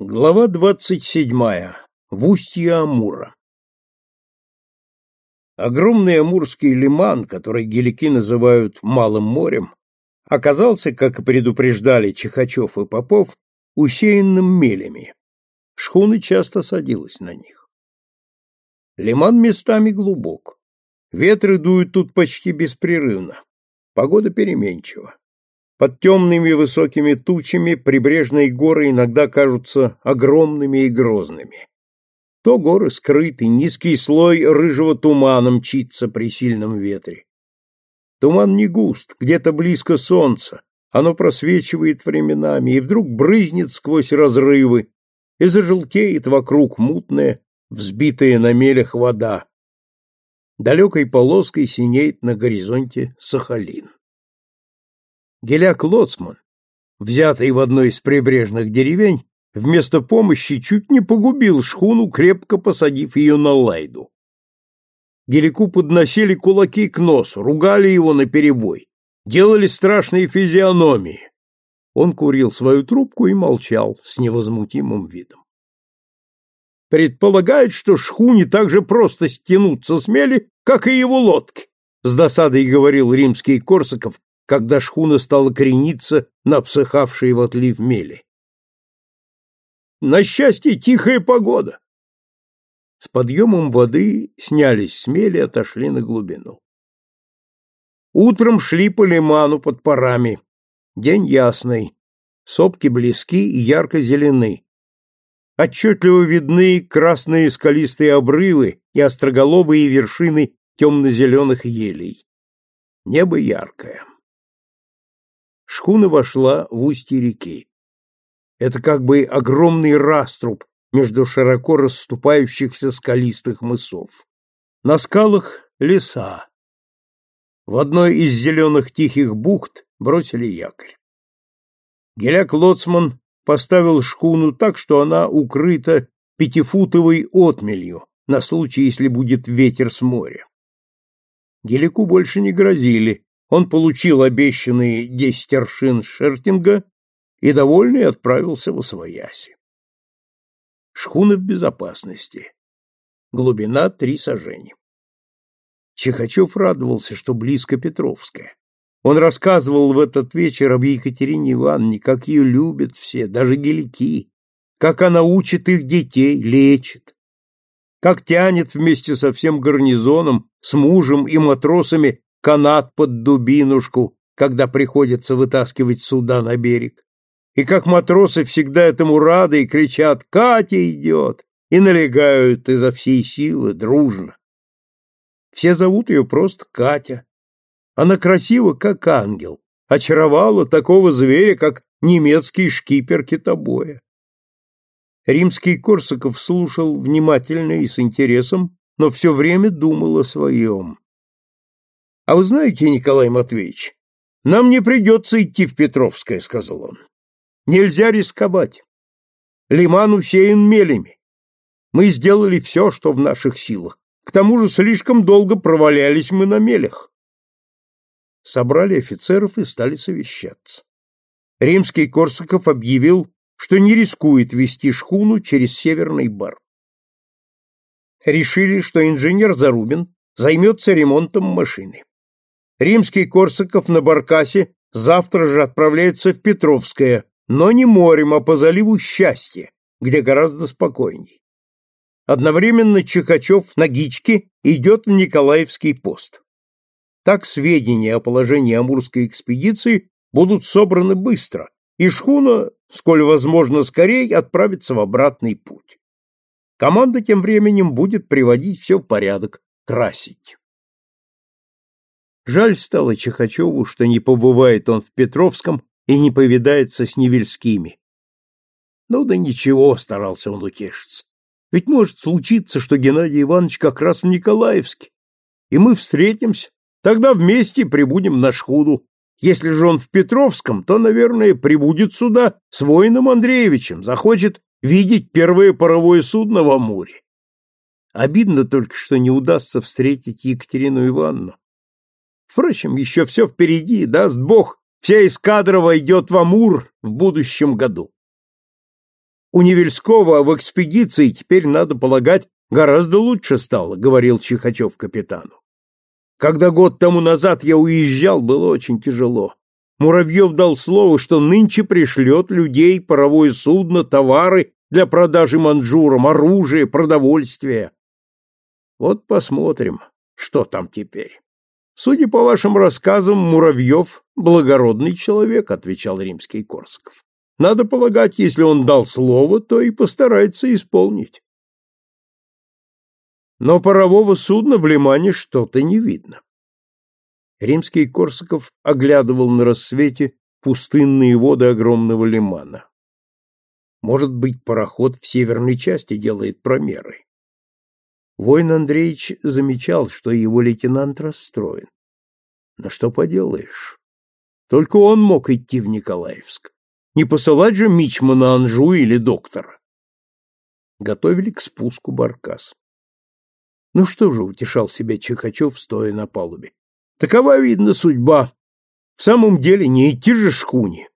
Глава двадцать седьмая. В устье Амура. Огромный Амурский лиман, который гелики называют Малым морем, оказался, как и предупреждали Чехачев и Попов, усеянным мелями. Шхуны часто садилась на них. Лиман местами глубок. Ветры дуют тут почти беспрерывно. Погода переменчива. Под темными высокими тучами прибрежные горы иногда кажутся огромными и грозными. То горы скрыты, низкий слой рыжего тумана мчится при сильном ветре. Туман не густ, где-то близко солнце, оно просвечивает временами и вдруг брызнет сквозь разрывы и зажелтеет вокруг мутная, взбитая на мелях вода. Далекой полоской синеет на горизонте Сахалин. Геляк Лоцман, взятый в одной из прибрежных деревень, вместо помощи чуть не погубил шхуну, крепко посадив ее на лайду. Гелику подносили кулаки к носу, ругали его наперебой, делали страшные физиономии. Он курил свою трубку и молчал с невозмутимым видом. Предполагает, что шхуне так же просто стянуться смели, как и его лодки, с досадой говорил римский Корсаков, когда шхуна стала крениться на обсыхавшие в отлив мели. На счастье, тихая погода. С подъемом воды снялись с мели, отошли на глубину. Утром шли по лиману под парами. День ясный, сопки близки и ярко зелены. Отчетливо видны красные скалистые обрывы и остроголовые вершины темно-зеленых елей. Небо яркое шхуна вошла в устье реки. Это как бы огромный раструб между широко расступающихся скалистых мысов. На скалах леса. В одной из зеленых тихих бухт бросили якорь. Геляк Лоцман поставил шхуну так, что она укрыта пятифутовой отмелью на случай, если будет ветер с моря. Геляку больше не грозили, он получил обещанные десять аршин шертинга и, довольный, отправился в Освояси. Шхуна в безопасности. Глубина три сажени. Чехачев радовался, что близко Петровская. Он рассказывал в этот вечер об Екатерине Ивановне, как ее любят все, даже гелики, как она учит их детей, лечит, как тянет вместе со всем гарнизоном, с мужем и матросами канат под дубинушку, когда приходится вытаскивать суда на берег. И как матросы всегда этому рады и кричат «Катя идет!» и налегают изо всей силы, дружно. Все зовут ее просто Катя. Она красива, как ангел, очаровала такого зверя, как немецкий шкипер китобоя. Римский Корсаков слушал внимательно и с интересом, но все время думал о своем. А вы знаете, Николай Матвеевич, нам не придется идти в Петровское, сказал он. Нельзя рисковать. Лиман усеян мелями. Мы сделали все, что в наших силах. К тому же слишком долго провалялись мы на мелях. Собрали офицеров и стали совещаться. Римский Корсаков объявил, что не рискует вести шхуну через Северный бар. Решили, что инженер Зарубин займется ремонтом машины. Римский Корсаков на Баркасе завтра же отправляется в Петровское, но не морем, а по заливу Счастья, где гораздо спокойней. Одновременно Чехачев на Гичке идет в Николаевский пост. Так сведения о положении Амурской экспедиции будут собраны быстро, и шхуна, сколь возможно скорее, отправится в обратный путь. Команда тем временем будет приводить все в порядок, красить. Жаль стало Чехачеву, что не побывает он в Петровском и не повидается с Невельскими. Ну да ничего, старался он утешиться. Ведь может случиться, что Геннадий Иванович как раз в Николаевске, и мы встретимся, тогда вместе прибудем на шхуну. Если же он в Петровском, то, наверное, прибудет сюда с воином Андреевичем, захочет видеть первое паровое судно в Амуре. Обидно только, что не удастся встретить Екатерину Ивановну. Впрочем, еще все впереди, даст Бог, вся эскадра войдет в Амур в будущем году. У Невельского в экспедиции теперь, надо полагать, гораздо лучше стало, говорил Чихачев капитану. Когда год тому назад я уезжал, было очень тяжело. Муравьев дал слово, что нынче пришлет людей, паровое судно, товары для продажи манжурам, оружие, продовольствие. Вот посмотрим, что там теперь. Судя по вашим рассказам, Муравьев — благородный человек, — отвечал римский Корсков. Надо полагать, если он дал слово, то и постарается исполнить. Но парового судна в лимане что-то не видно. Римский Корсаков оглядывал на рассвете пустынные воды огромного лимана. Может быть, пароход в северной части делает промеры. Воин Андреевич замечал, что его лейтенант расстроен. Но что поделаешь? Только он мог идти в Николаевск. Не посылать же Мичмана Анжу или доктора. Готовили к спуску баркас. Ну что же, утешал себя Чехачев, стоя на палубе. Такова, видно, судьба. В самом деле не идти же шхуне.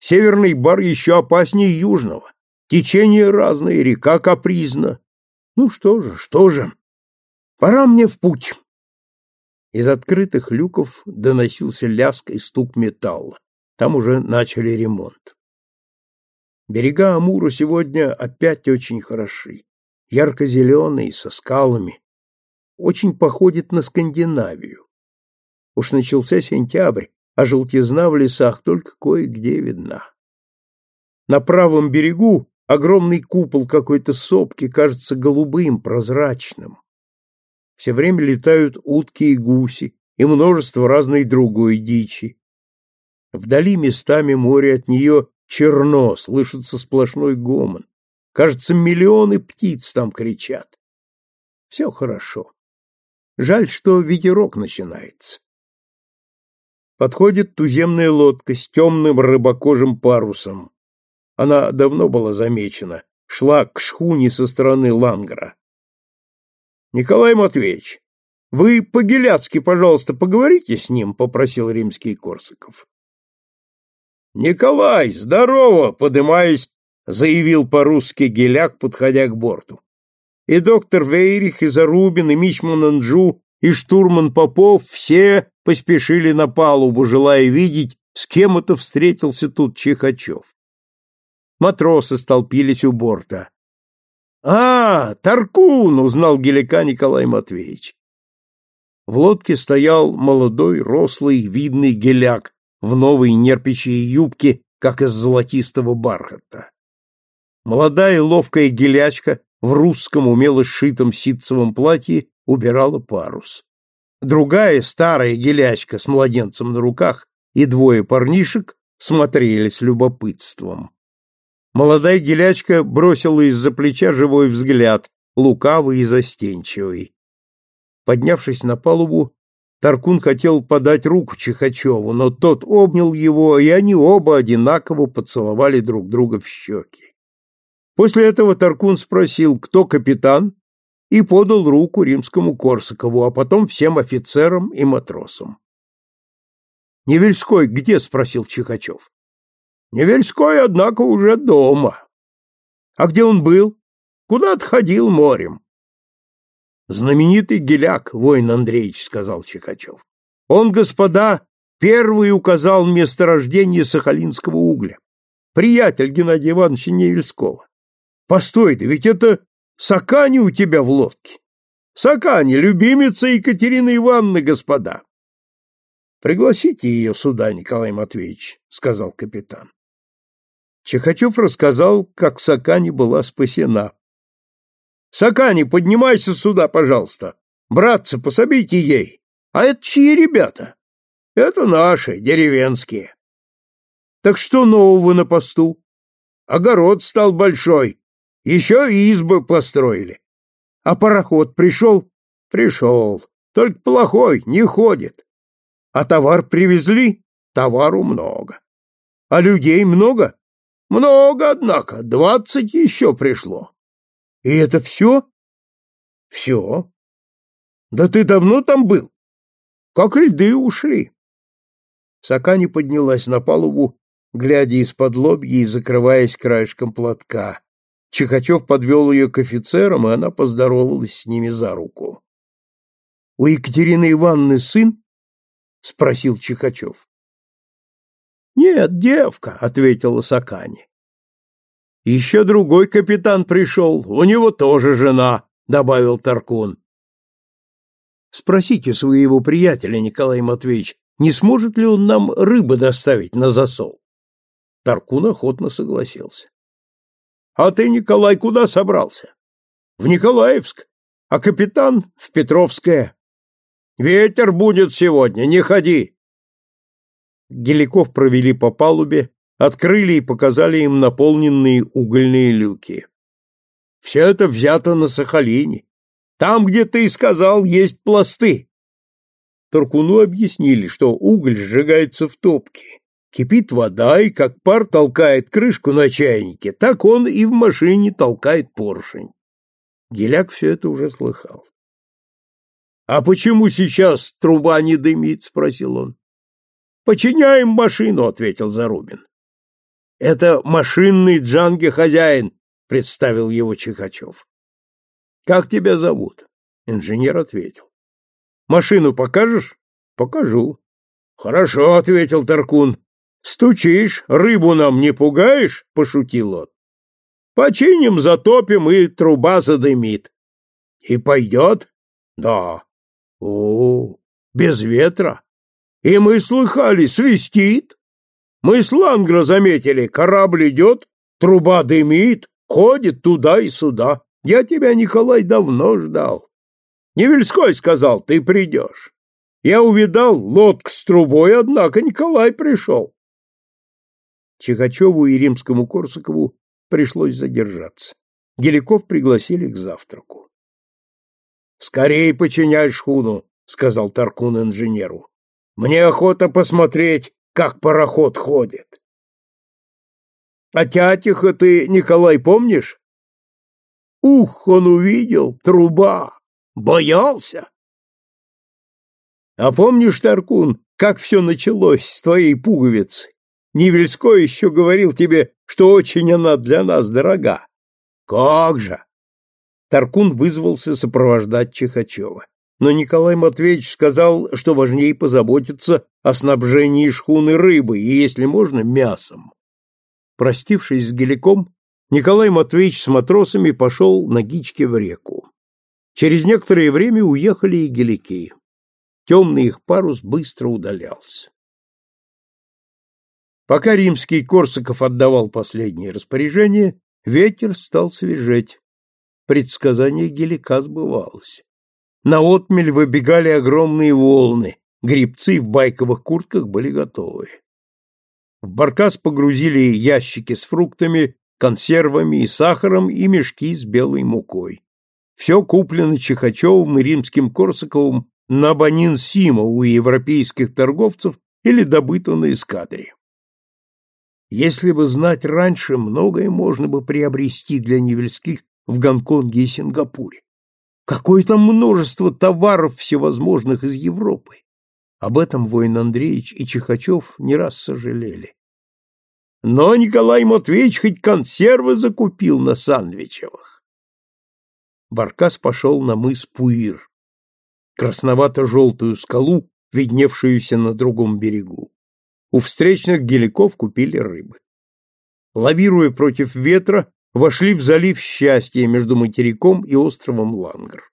Северный бар еще опаснее южного. Течение разное, река капризна. Ну что же, что же? Пора мне в путь. Из открытых люков доносился лязг и стук металла. Там уже начали ремонт. Берега Амура сегодня опять очень хороши. Ярко-зеленые, со скалами. Очень походит на Скандинавию. Уж начался сентябрь, а желтизна в лесах только кое-где видна. На правом берегу огромный купол какой-то сопки кажется голубым, прозрачным. Все время летают утки и гуси, и множество разной другой дичи. Вдали местами море от нее черно, слышится сплошной гомон. Кажется, миллионы птиц там кричат. Все хорошо. Жаль, что ветерок начинается. Подходит туземная лодка с темным рыбокожим парусом. Она давно была замечена, шла к шхуне со стороны Лангра. Николай Матвеевич, вы по-геляцки, пожалуйста, поговорите с ним, попросил римский Корсаков. Николай, здорово, подымаясь, заявил по-русски геляк, подходя к борту. И доктор Вейрих, и Зарубин, и Мичман Анджу, и штурман Попов все поспешили на палубу, желая видеть, с кем это встретился тут Чихачев. Матросы столпились у борта. «А, Таркун!» — узнал Гелика Николай Матвеевич. В лодке стоял молодой, рослый, видный геляк в новой нерпичьей юбке, как из золотистого бархата. Молодая ловкая гелячка в русском умело сшитом ситцевом платье убирала парус. Другая старая гелячка с младенцем на руках и двое парнишек смотрели с любопытством. Молодая гелячка бросила из-за плеча живой взгляд, лукавый и застенчивый. Поднявшись на палубу, Таркун хотел подать руку Чихачеву, но тот обнял его, и они оба одинаково поцеловали друг друга в щеки. После этого Таркун спросил, кто капитан, и подал руку римскому Корсакову, а потом всем офицерам и матросам. «Невельской где?» — спросил Чихачев. «Невельской, однако, уже дома». «А где он был?» «Куда отходил морем?» «Знаменитый геляк, воин Андреевич», — сказал Чихачев. «Он, господа, первый указал месторождение сахалинского угля. Приятель Геннадия Ивановича Невельского. Постой, да ведь это Сакани у тебя в лодке. Сакани, любимица Екатерины Ивановны, господа. Пригласите ее сюда, Николай Матвеевич, сказал капитан. Чехачев рассказал, как Сакани была спасена. Сакани, поднимайся сюда, пожалуйста. Братцы, пособите ей. А это чьи ребята? Это наши, деревенские. Так что нового на посту? Огород стал большой, еще и избы построили. А пароход пришел? Пришел. Только плохой, не ходит. А товар привезли? Товару много. А людей много? Много, однако. Двадцать еще пришло. И это все? Все. Да ты давно там был? Как льды ушли. Сакани поднялась на палубу, глядя из-под лобья и закрываясь краешком платка. Чихачев подвел ее к офицерам, и она поздоровалась с ними за руку. — У Екатерины Ивановны сын? — спросил Чихачев. — Нет, девка, — ответила Сакани. — Еще другой капитан пришел, у него тоже жена, — добавил Таркун. — Спросите своего приятеля, Николай Матвеевич, не сможет ли он нам рыбы доставить на засол? Таркун охотно согласился. — А ты, Николай, куда собрался? — В Николаевск, а капитан — в Петровское. Ветер будет сегодня, не ходи. Геликов провели по палубе, открыли и показали им наполненные угольные люки. Все это взято на Сахалине. Там, где ты сказал, есть пласты. Туркуну объяснили, что уголь сжигается в топке. Кипит вода, и как пар толкает крышку на чайнике, так он и в машине толкает поршень. Геляк все это уже слыхал. — А почему сейчас труба не дымит? — спросил он. — Починяем машину, — ответил Зарубин. — Это машинный Джанги хозяин, — представил его Чихачев. — Как тебя зовут? — инженер ответил. — Машину покажешь? — Покажу. — Хорошо, — ответил Таркун. — Стучишь, рыбу нам не пугаешь? — пошутил он. — Починим, затопим, и труба задымит. — И пойдет? — Да. О, без ветра. И мы слыхали, свистит. Мы с лангра заметили, корабль идет, труба дымит, ходит туда и сюда. Я тебя, Николай, давно ждал. Невельской сказал, ты придешь. Я увидал лодку с трубой, однако Николай пришел. Чихачеву и римскому Корсакову пришлось задержаться. Геликов пригласили к завтраку. Скорее починяй шхуну, сказал Таркун инженеру. Мне охота посмотреть, как пароход ходит. А тятиха ты, Николай, помнишь? Ух, он увидел, труба, боялся. А помнишь, Таркун, как все началось с твоей пуговицы? Невельской еще говорил тебе, что очень она для нас дорога. Как же! Таркун вызвался сопровождать Чихачева. Но Николай Матвеевич сказал, что важнее позаботиться о снабжении шхуны рыбой и, если можно, мясом. Простившись с Геликом, Николай Матвеевич с матросами пошел на гичке в реку. Через некоторое время уехали и гелики. Темный их парус быстро удалялся. Пока римский Корсаков отдавал последние распоряжения, ветер стал свежеть предсказание Гелика сбывалось. На отмель выбегали огромные волны, грибцы в байковых куртках были готовы. В баркас погрузили ящики с фруктами, консервами и сахаром и мешки с белой мукой. Все куплено Чихачевым и римским Корсаковым на Банин-Сима у европейских торговцев или добыто на эскадре. Если бы знать раньше, многое можно бы приобрести для невельских в Гонконге и Сингапуре. Какое там множество товаров всевозможных из Европы. Об этом воин Андреевич и Чихачев не раз сожалели. Но Николай Матвеевич хоть консервы закупил на Сандвичевых. Баркас пошел на мыс Пуир, красновато-желтую скалу, видневшуюся на другом берегу. У встречных геликов купили рыбы. Лавируя против ветра, вошли в залив Счастья между материком и островом Лангр.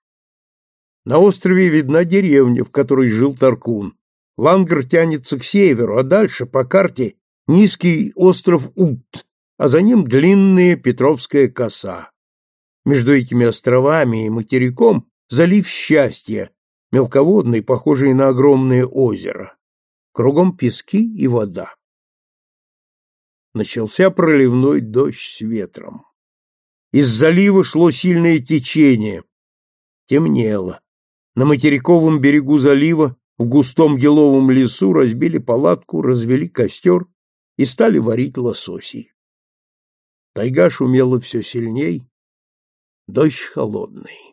На острове видна деревня, в которой жил Таркун. Лангр тянется к северу, а дальше по карте низкий остров Ут, а за ним длинная Петровская коса. Между этими островами и материком залив Счастья, мелководный, похожий на огромное озеро. Кругом пески и вода. Начался проливной дождь с ветром. Из залива шло сильное течение. Темнело. На материковом берегу залива в густом еловом лесу разбили палатку, развели костер и стали варить лососей. Тайга шумела все сильней, дождь холодный.